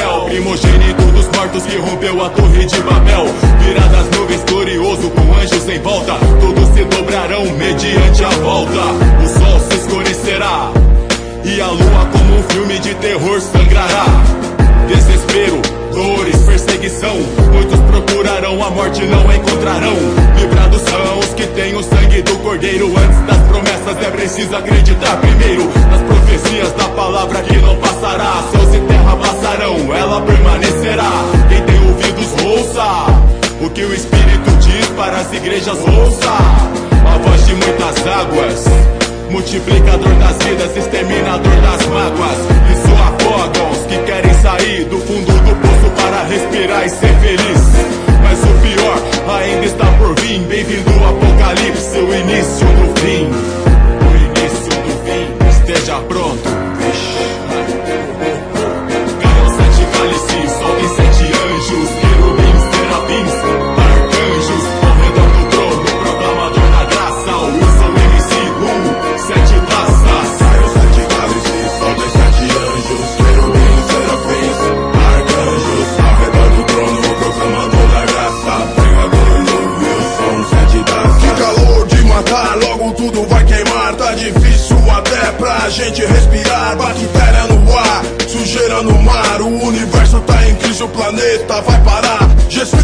céu. Primogênito dos mortos que rompeu a torre de Babel. Virá das nuvens glorioso com anjos em volta. Todos se dobrarão mediante a volta. O sol se escurecerá. E a lua, como um filme de terror, sangrará. Desespero, dores, perseguição. Muitos procurarão a morte, não encontrarão. Livrados são os que têm o sangue do cordeiro. Antes das promessas é preciso acreditar primeiro. Nas profecias da palavra que não passará. Céus e terra passarão, ela permanecerá. Quem tem ouvidos, ouça. O que o Espírito diz para as igrejas, ouça. A voz de muitas águas. Multiplicador das vidas, exterminador das mágoas. Isso afoga os que querem sair do fundo do poço para respirar e ser feliz. Mas o pior ainda está por vir. Bem-vindo ao Apocalipse, o início do gente respirar, bactéria no ar, sujeira no mar, o universo tá em crise, o planeta vai parar.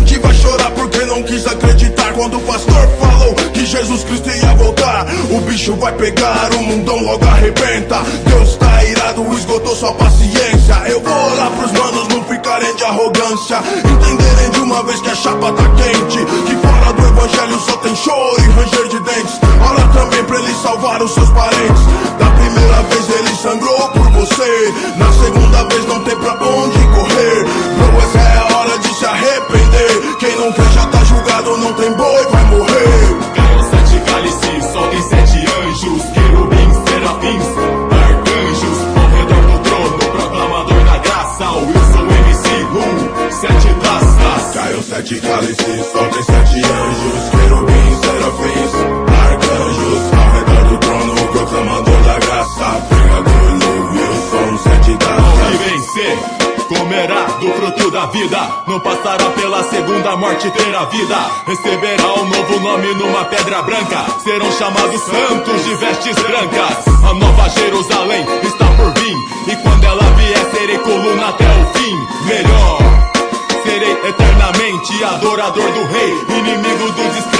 Que vai chorar porque não quis acreditar quando o pastor falou que Jesus Cristo ia voltar. O bicho vai pegar, o mundão logo arrebenta. Deus tá irado, esgotou sua paciência. Eu vou orar pros manos não ficarem de arrogância, entenderem de uma vez que a chapa tá quente, que fora do evangelho só tem choro e ranger de dentes. Ora também pra ele salvar os seus parentes. Da primeira vez ele sangrou por você, na segunda vez não tem pra onde correr. Bro, essa é a hora de se arrepender. Quem não quer já tá julgado, não tem boi, vai morrer. Caiam sete cálices, sobem sete anjos, querubins, serafins, arcanjos, ao redor do trono, proclamador da graça, o Wilson MC Rum, sete taças. Caiu sete cálices, soltem sete anjos, querubins, serafins, arcanjos, ao redor do trono, proclamador vida. Não passará pela segunda morte, terá vida. Receberá um novo nome numa pedra branca. Serão chamados santos de vestes brancas. A nova Jerusalém está por vir. E quando ela vier, serei coluna até o fim. Melhor. Serei eternamente adorador do rei, inimigo do descrentemente.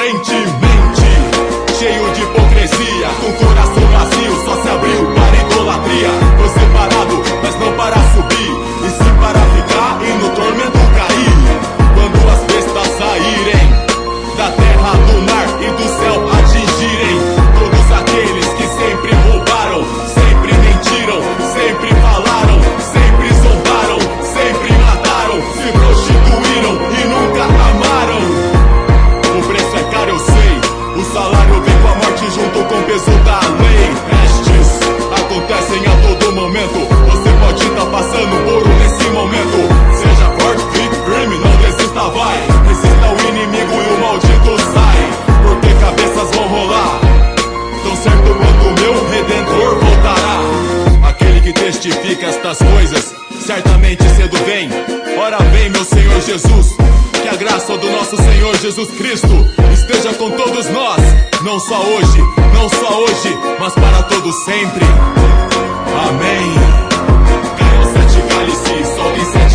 Você pode estar passando por nesse momento. Seja forte, fique firme, não desista, vai. Resista ao inimigo e o maldito sai. Porque cabeças vão rolar. Tão certo quanto o meu redentor voltará. Aquele que testifica estas coisas, certamente cedo vem. Ora vem, meu Senhor Jesus. Graça do nosso Senhor Jesus Cristo esteja com todos nós, não só hoje, não só hoje, mas para todos sempre. Amém. Sete cálices, sobem sete